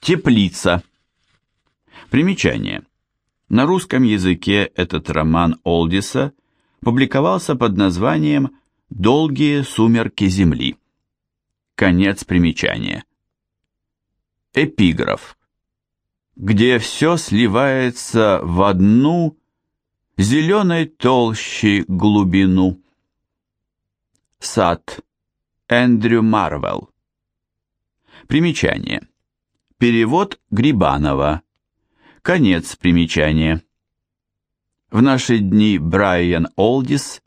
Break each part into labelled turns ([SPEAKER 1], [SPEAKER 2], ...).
[SPEAKER 1] Теплица. Примечание. На русском языке этот роман Олдиса публиковался под названием «Долгие сумерки Земли». Конец примечания. Эпиграф. Где все сливается в одну зеленой толщи глубину. Сад. Эндрю Марвел. Примечание. Перевод Грибанова. Конец примечания. В наши дни Брайан Олдис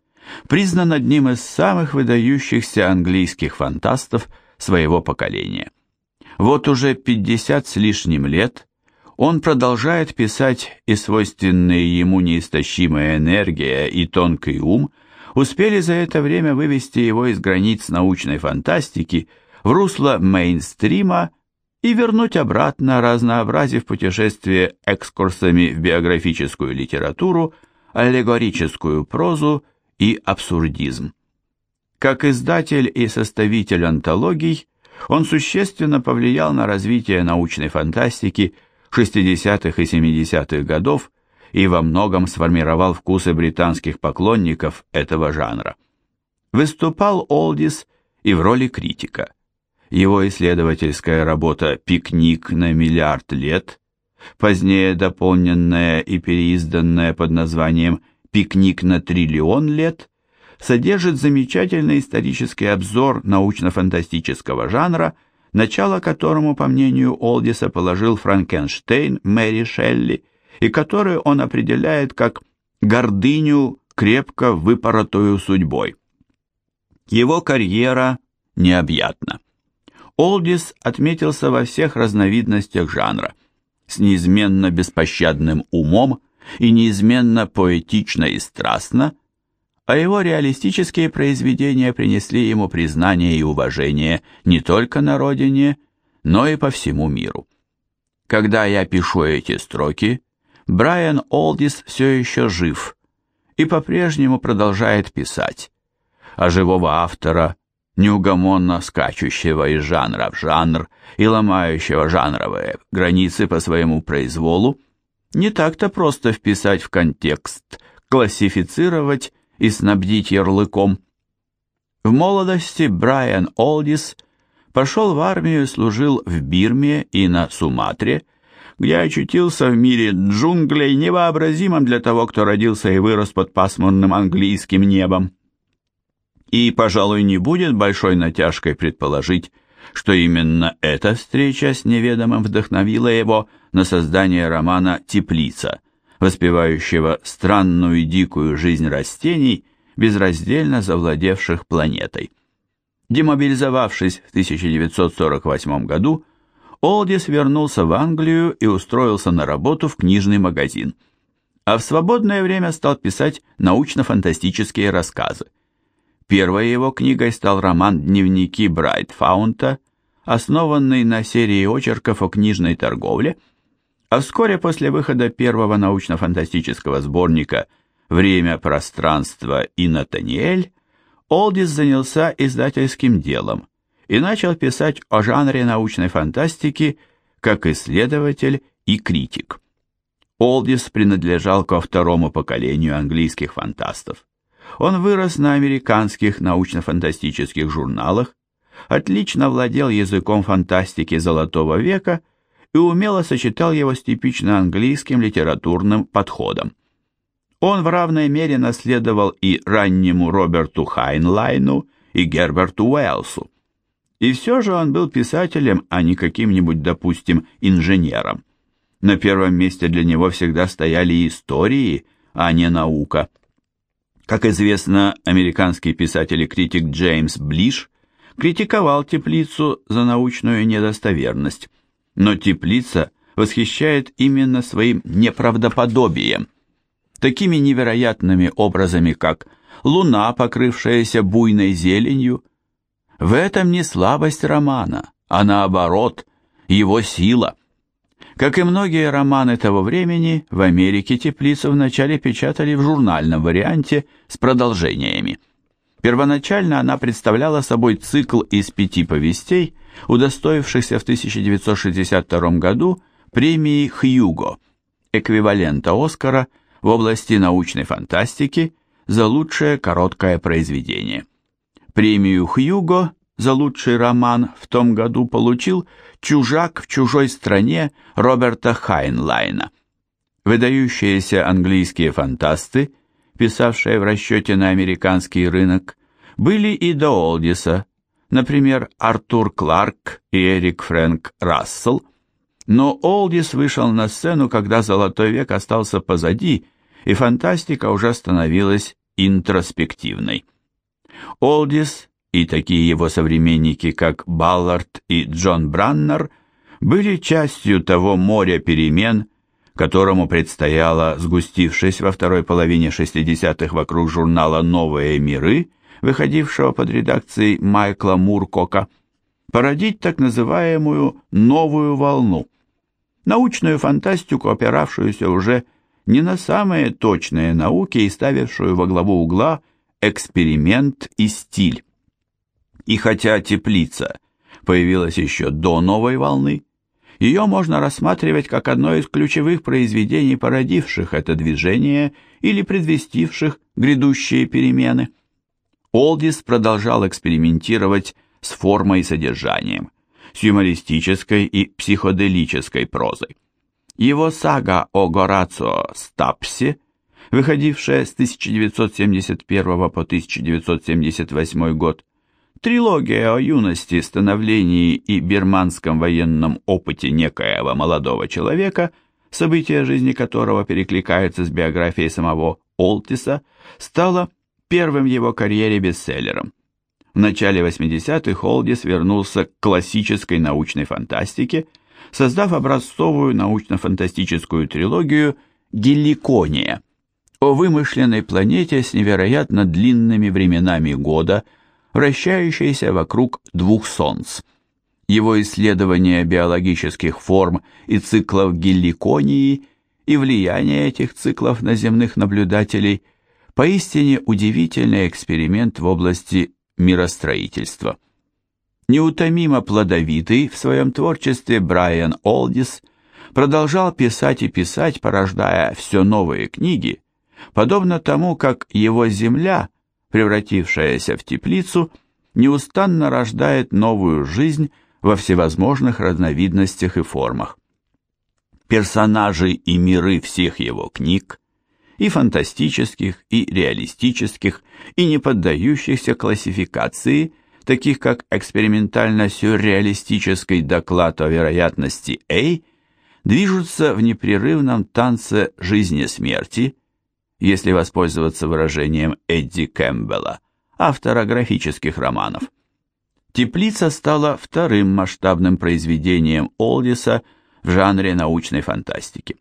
[SPEAKER 1] признан одним из самых выдающихся английских фантастов своего поколения. Вот уже 50 с лишним лет он продолжает писать, и свойственные ему неистощимая энергия и тонкий ум успели за это время вывести его из границ научной фантастики в русло мейнстрима и вернуть обратно, разнообразив путешествие экскурсами в биографическую литературу, аллегорическую прозу и абсурдизм. Как издатель и составитель антологий, он существенно повлиял на развитие научной фантастики 60-х и 70-х годов и во многом сформировал вкусы британских поклонников этого жанра. Выступал Олдис и в роли критика – его исследовательская работа «Пикник на миллиард лет», позднее дополненная и переизданная под названием «Пикник на триллион лет», содержит замечательный исторический обзор научно-фантастического жанра, начало которому, по мнению Олдиса, положил Франкенштейн Мэри Шелли, и который он определяет как «гордыню, крепко выпоротую судьбой». Его карьера необъятна. Олдис отметился во всех разновидностях жанра, с неизменно беспощадным умом и неизменно поэтично и страстно, а его реалистические произведения принесли ему признание и уважение не только на родине, но и по всему миру. Когда я пишу эти строки, Брайан Олдис все еще жив и по-прежнему продолжает писать, а живого автора неугомонно скачущего из жанра в жанр и ломающего жанровые границы по своему произволу, не так-то просто вписать в контекст, классифицировать и снабдить ярлыком. В молодости Брайан Олдис пошел в армию и служил в Бирме и на Суматре, где очутился в мире джунглей, невообразимом для того, кто родился и вырос под пасмурным английским небом. И, пожалуй, не будет большой натяжкой предположить, что именно эта встреча с неведомым вдохновила его на создание романа «Теплица», воспевающего странную и дикую жизнь растений, безраздельно завладевших планетой. Демобилизовавшись в 1948 году, Олдис вернулся в Англию и устроился на работу в книжный магазин. А в свободное время стал писать научно-фантастические рассказы. Первой его книгой стал роман «Дневники Брайтфаунта», основанный на серии очерков о книжной торговле, а вскоре после выхода первого научно-фантастического сборника «Время, пространство и Натаниэль» Олдис занялся издательским делом и начал писать о жанре научной фантастики как исследователь и критик. Олдис принадлежал ко второму поколению английских фантастов. Он вырос на американских научно-фантастических журналах, отлично владел языком фантастики Золотого века и умело сочетал его с типично английским литературным подходом. Он в равной мере наследовал и раннему Роберту Хайнлайну, и Герберту Уэллсу. И все же он был писателем, а не каким-нибудь, допустим, инженером. На первом месте для него всегда стояли истории, а не наука – как известно, американский писатель и критик Джеймс Блиш критиковал теплицу за научную недостоверность, но теплица восхищает именно своим неправдоподобием, такими невероятными образами, как луна, покрывшаяся буйной зеленью. В этом не слабость романа, а наоборот, его сила – как и многие романы того времени, в Америке теплицу вначале печатали в журнальном варианте с продолжениями. Первоначально она представляла собой цикл из пяти повестей, удостоившихся в 1962 году премии «Хьюго», эквивалента Оскара в области научной фантастики за лучшее короткое произведение. Премию «Хьюго» за лучший роман в том году получил «Чужак в чужой стране» Роберта Хайнлайна. Выдающиеся английские фантасты, писавшие в расчете на американский рынок, были и до Олдиса, например, Артур Кларк и Эрик Фрэнк Рассел, но Олдис вышел на сцену, когда Золотой век остался позади, и фантастика уже становилась интроспективной. Олдис и такие его современники, как Баллард и Джон Браннер, были частью того моря перемен, которому предстояло, сгустившись во второй половине 60-х вокруг журнала «Новые миры», выходившего под редакцией Майкла Муркока, породить так называемую «новую волну», научную фантастику, опиравшуюся уже не на самые точные науки и ставившую во главу угла эксперимент и стиль. И хотя теплица появилась еще до новой волны, ее можно рассматривать как одно из ключевых произведений, породивших это движение или предвестивших грядущие перемены. Олдис продолжал экспериментировать с формой и содержанием, с юмористической и психоделической прозой. Его сага о Горацио Стапсе, выходившая с 1971 по 1978 год, трилогия о юности, становлении и бирманском военном опыте некоего молодого человека, события жизни которого перекликаются с биографией самого Олтиса, стала первым в его карьере бестселлером. В начале 80-х Олдис вернулся к классической научной фантастике – создав образцовую научно-фантастическую трилогию «Геликония» о вымышленной планете с невероятно длинными временами года, вращающейся вокруг двух солнц. Его исследование биологических форм и циклов геликонии и влияние этих циклов на земных наблюдателей – поистине удивительный эксперимент в области миростроительства. Неутомимо плодовитый в своем творчестве Брайан Олдис продолжал писать и писать, порождая все новые книги, подобно тому, как его земля, превратившаяся в теплицу, неустанно рождает новую жизнь во всевозможных разновидностях и формах. Персонажи и миры всех его книг, и фантастических, и реалистических, и не поддающихся классификации – таких как экспериментально-сюрреалистический доклад о вероятности A, движутся в непрерывном танце жизни-смерти, если воспользоваться выражением Эдди Кэмпбелла, автора графических романов. «Теплица» стала вторым масштабным произведением Олдиса в жанре научной фантастики.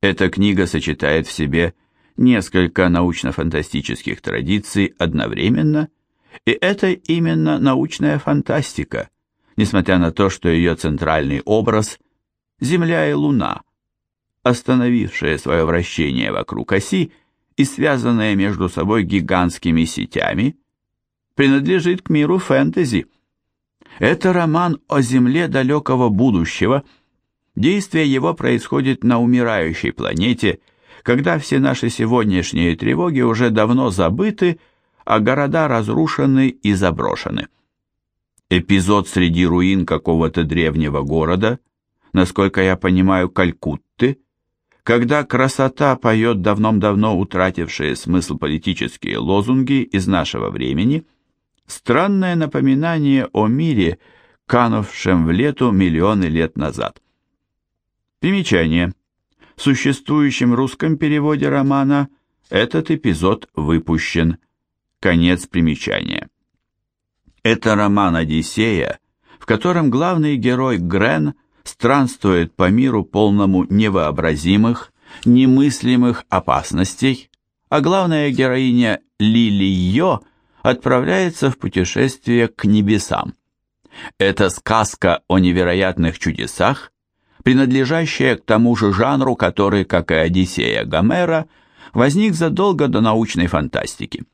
[SPEAKER 1] Эта книга сочетает в себе несколько научно-фантастических традиций одновременно – и это именно научная фантастика, несмотря на то, что ее центральный образ – Земля и Луна, остановившие свое вращение вокруг оси и связанные между собой гигантскими сетями, принадлежит к миру фэнтези. Это роман о Земле далекого будущего. Действие его происходит на умирающей планете, когда все наши сегодняшние тревоги уже давно забыты – а города разрушены и заброшены. Эпизод среди руин какого-то древнего города, насколько я понимаю, Калькутты, когда красота поет давном-давно утратившие смысл политические лозунги из нашего времени, странное напоминание о мире, канувшем в лету миллионы лет назад. Примечание. В существующем русском переводе романа этот эпизод выпущен – Конец примечания. Это роман «Одиссея», в котором главный герой Грен странствует по миру полному невообразимых, немыслимых опасностей, а главная героиня Лили Йо отправляется в путешествие к небесам. Это сказка о невероятных чудесах, принадлежащая к тому же жанру, который, как и Одиссея Гомера, возник задолго до научной фантастики.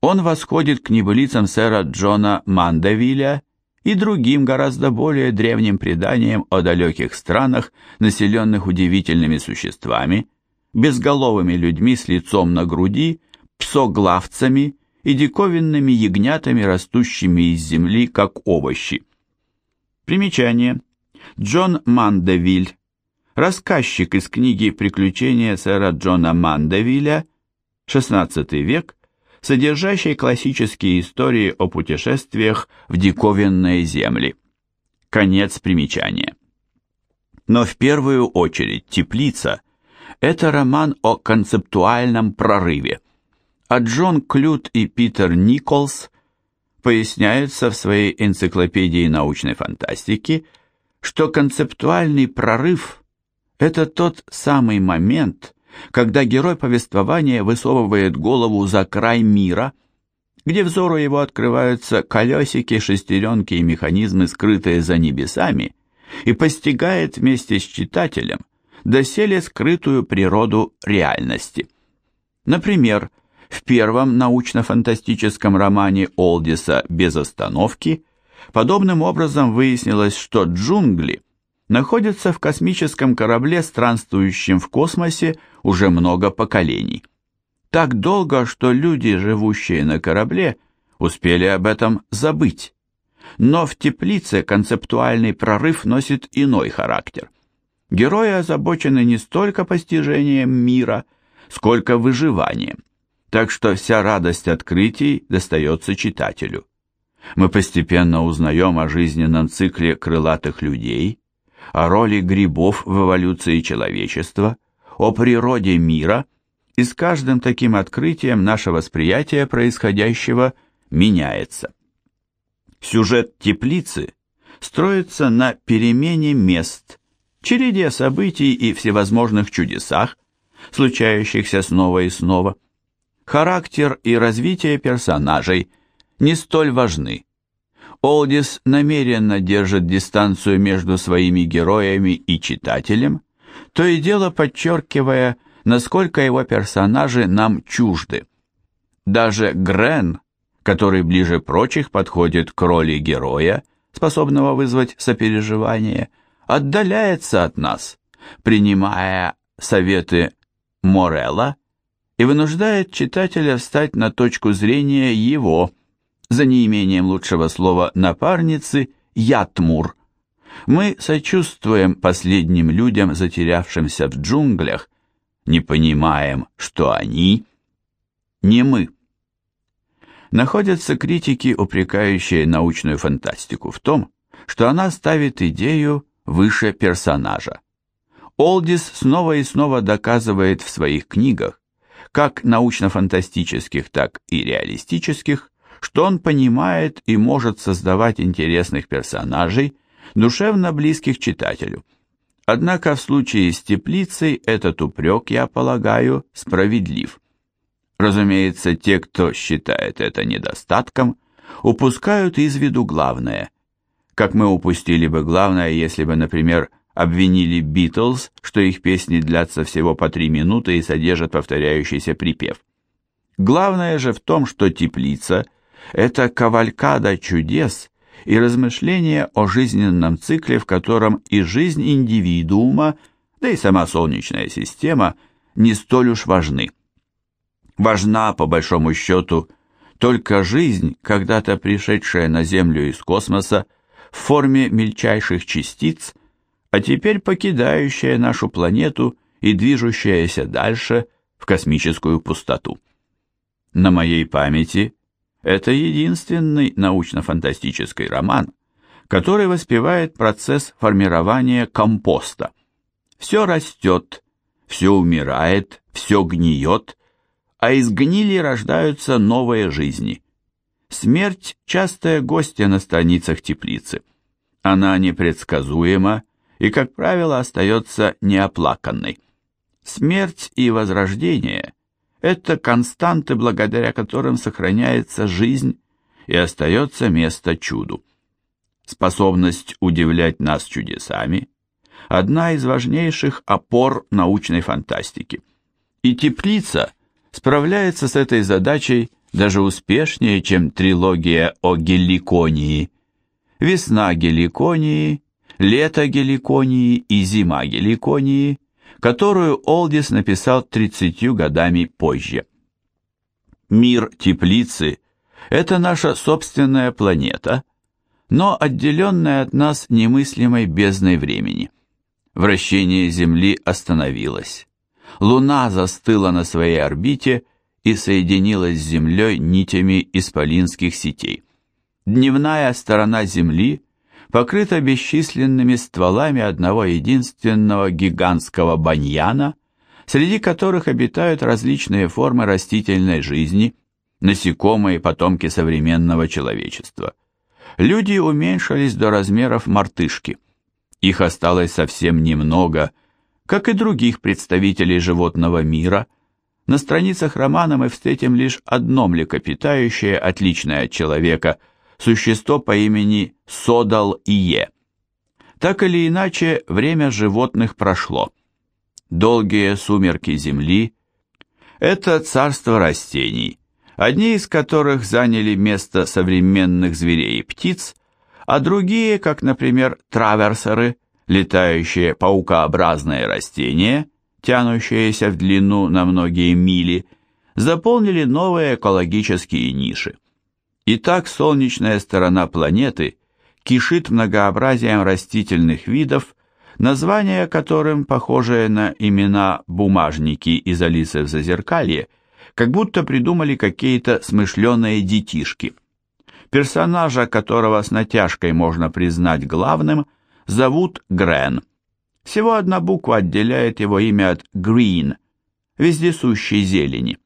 [SPEAKER 1] Он восходит к небылицам сэра Джона Мандевиля и другим гораздо более древним преданиям о далеких странах, населенных удивительными существами, безголовыми людьми с лицом на груди, псоглавцами и диковинными ягнятами, растущими из земли, как овощи. Примечание. Джон Мандевиль, рассказчик из книги «Приключения сэра Джона Мандевиля», XVI век, содержащей классические истории о путешествиях в диковинные земли. Конец примечания. Но в первую очередь «Теплица» – это роман о концептуальном прорыве, а Джон Клют и Питер Николс поясняются в своей энциклопедии научной фантастики, что концептуальный прорыв – это тот самый момент, когда герой повествования высовывает голову за край мира, где взору его открываются колесики, шестеренки и механизмы, скрытые за небесами, и постигает вместе с читателем доселе скрытую природу реальности. Например, в первом научно-фантастическом романе Олдиса «Без остановки» подобным образом выяснилось, что джунгли – находится в космическом корабле, странствующем в космосе уже много поколений. Так долго, что люди, живущие на корабле, успели об этом забыть. Но в теплице концептуальный прорыв носит иной характер. Герои озабочены не столько постижением мира, сколько выживанием. Так что вся радость открытий достается читателю. Мы постепенно узнаем о жизненном цикле крылатых людей, о роли грибов в эволюции человечества, о природе мира, и с каждым таким открытием наше восприятие происходящего меняется. Сюжет теплицы строится на перемене мест, череде событий и всевозможных чудесах, случающихся снова и снова. Характер и развитие персонажей не столь важны. Олдис намеренно держит дистанцию между своими героями и читателем, то и дело подчеркивая, насколько его персонажи нам чужды. Даже Грен, который ближе прочих подходит к роли героя, способного вызвать сопереживание, отдаляется от нас, принимая советы Морелла и вынуждает читателя встать на точку зрения его – за неимением лучшего слова напарницы, Ятмур. Мы сочувствуем последним людям, затерявшимся в джунглях, не понимаем, что они не мы. Находятся критики, упрекающие научную фантастику в том, что она ставит идею выше персонажа. Олдис снова и снова доказывает в своих книгах, как научно-фантастических, так и реалистических, что он понимает и может создавать интересных персонажей, душевно близких читателю. Однако в случае с теплицей этот упрек, я полагаю, справедлив. Разумеется, те, кто считает это недостатком, упускают из виду главное. Как мы упустили бы главное, если бы, например, обвинили Битлз, что их песни длятся всего по три минуты и содержат повторяющийся припев. Главное же в том, что теплица – это кавалькада чудес и размышления о жизненном цикле, в котором и жизнь индивидуума, да и сама Солнечная система не столь уж важны. Важна, по большому счету, только жизнь, когда-то пришедшая на Землю из космоса в форме мельчайших частиц, а теперь покидающая нашу планету и движущаяся дальше в космическую пустоту. На моей памяти это единственный научно-фантастический роман, который воспевает процесс формирования компоста. Все растет, все умирает, все гниет, а из гнили рождаются новые жизни. Смерть – частая гостья на страницах теплицы. Она непредсказуема и, как правило, остается неоплаканной. Смерть и возрождение – это константы, благодаря которым сохраняется жизнь и остается место чуду. Способность удивлять нас чудесами – одна из важнейших опор научной фантастики. И теплица справляется с этой задачей даже успешнее, чем трилогия о Геликонии. Весна Геликонии, лето Геликонии и зима Геликонии, которую Олдис написал 30 годами позже. Мир теплицы – это наша собственная планета, но отделенная от нас немыслимой бездной времени. Вращение Земли остановилось. Луна застыла на своей орбите и соединилась с Землей нитями исполинских сетей. Дневная сторона Земли покрыта бесчисленными стволами одного единственного гигантского баньяна, среди которых обитают различные формы растительной жизни, насекомые потомки современного человечества. Люди уменьшились до размеров мартышки. Их осталось совсем немного, как и других представителей животного мира. На страницах романа мы встретим лишь одно млекопитающее, отличное от человека, существо по имени Содал-Ие. Так или иначе, время животных прошло. Долгие сумерки Земли – это царство растений, одни из которых заняли место современных зверей и птиц, а другие, как, например, траверсеры, летающие паукообразные растения, тянущиеся в длину на многие мили, заполнили новые экологические ниши. Итак, солнечная сторона планеты кишит многообразием растительных видов, названия которым, похожие на имена бумажники из Алисы в Зазеркалье, как будто придумали какие-то смышленые детишки. Персонажа, которого с натяжкой можно признать главным, зовут Грен. Всего одна буква отделяет его имя от Green, вездесущей зелени.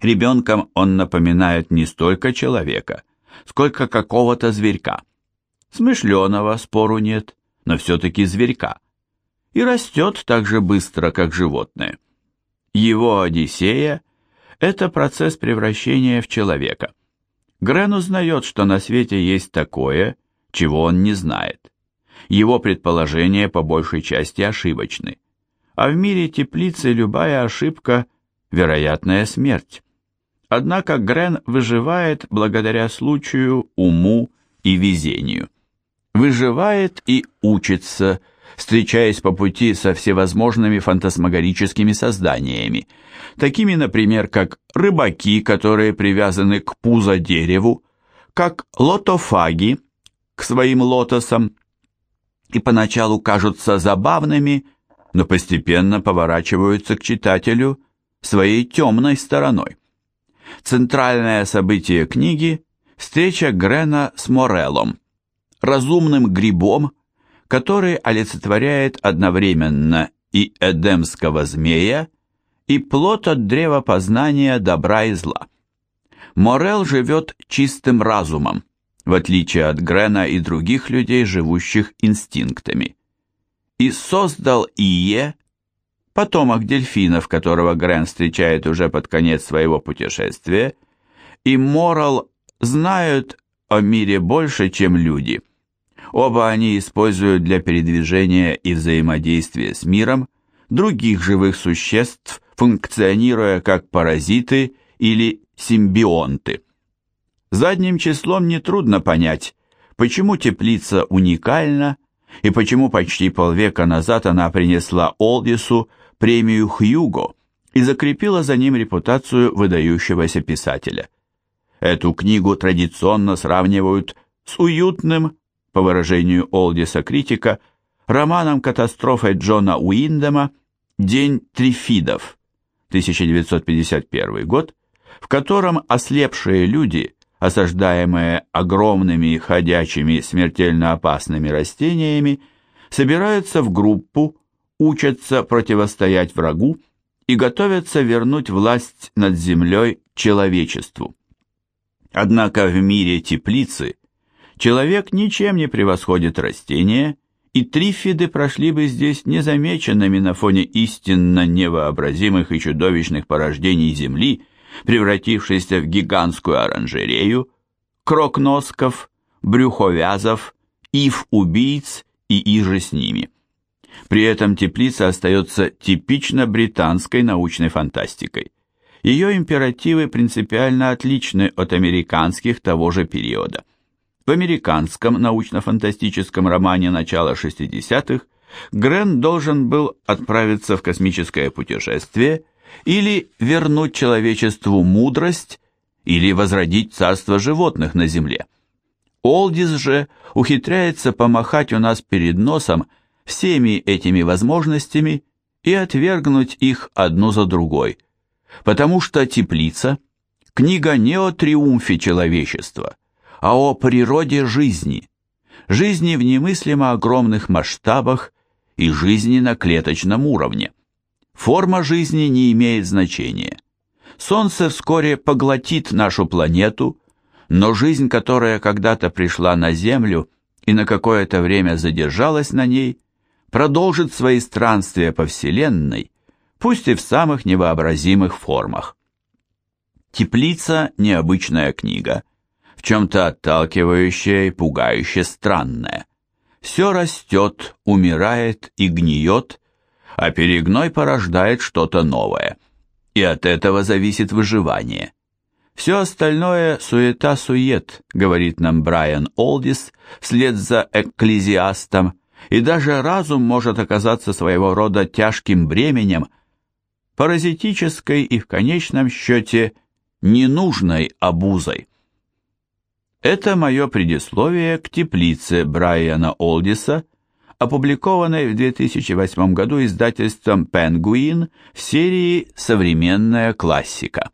[SPEAKER 1] Ребенком он напоминает не столько человека, сколько какого-то зверька. Смышленого, спору нет, но все-таки зверька. И растет так же быстро, как животное. Его Одиссея – это процесс превращения в человека. Грен узнает, что на свете есть такое, чего он не знает. Его предположения по большей части ошибочны. А в мире теплицы любая ошибка – вероятная смерть. Однако Грен выживает благодаря случаю, уму и везению. Выживает и учится, встречаясь по пути со всевозможными фантасмагорическими созданиями, такими, например, как рыбаки, которые привязаны к пузо-дереву, как лотофаги к своим лотосам, и поначалу кажутся забавными, но постепенно поворачиваются к читателю своей темной стороной. Центральное событие книги – встреча Грена с Мореллом, разумным грибом, который олицетворяет одновременно и эдемского змея, и плод от древа познания добра и зла. Морел живет чистым разумом, в отличие от Грена и других людей, живущих инстинктами. И создал Ие, потомок дельфинов, которого Грен встречает уже под конец своего путешествия, и Морал знают о мире больше, чем люди. Оба они используют для передвижения и взаимодействия с миром других живых существ, функционируя как паразиты или симбионты. Задним числом нетрудно понять, почему теплица уникальна и почему почти полвека назад она принесла Олдису премию Хьюго и закрепила за ним репутацию выдающегося писателя. Эту книгу традиционно сравнивают с уютным, по выражению Олдиса критика, романом катастрофой Джона Уиндема «День трифидов» 1951 год, в котором ослепшие люди, осаждаемые огромными ходячими смертельно опасными растениями, собираются в группу, учатся противостоять врагу и готовятся вернуть власть над землей человечеству. Однако в мире теплицы человек ничем не превосходит растения, и трифиды прошли бы здесь незамеченными на фоне истинно невообразимых и чудовищных порождений Земли, превратившейся в гигантскую оранжерею, крокносков, брюховязов, ив-убийц и иже с ними. При этом теплица остается типично британской научной фантастикой. ее императивы принципиально отличны от американских того же периода. В американском научно-фантастическом романе начала 60-х Грен должен был отправиться в космическое путешествие или вернуть человечеству мудрость, или возродить царство животных на Земле. Олдис же ухитряется помахать у нас перед носом всеми этими возможностями и отвергнуть их одну за другой, потому что «Теплица» – книга не о триумфе человечества, а о природе жизни, жизни в немыслимо огромных масштабах и жизни на клеточном уровне. Форма жизни не имеет значения. Солнце вскоре поглотит нашу планету, но жизнь, которая когда-то пришла на Землю и на какое-то время задержалась на ней, продолжит свои странствия по Вселенной, пусть и в самых невообразимых формах. «Теплица» – необычная книга, в чем-то отталкивающая и пугающе странная. Все растет, умирает и гниет, а перегной порождает что-то новое. И от этого зависит выживание. Все остальное суета-сует, говорит нам Брайан Олдис, вслед за экклезиастом, и даже разум может оказаться своего рода тяжким бременем, паразитической и в конечном счете ненужной обузой. Это мое предисловие к теплице Брайана Олдиса, опубликованной в 2008 году издательством «Пенгуин» в серии «Современная классика».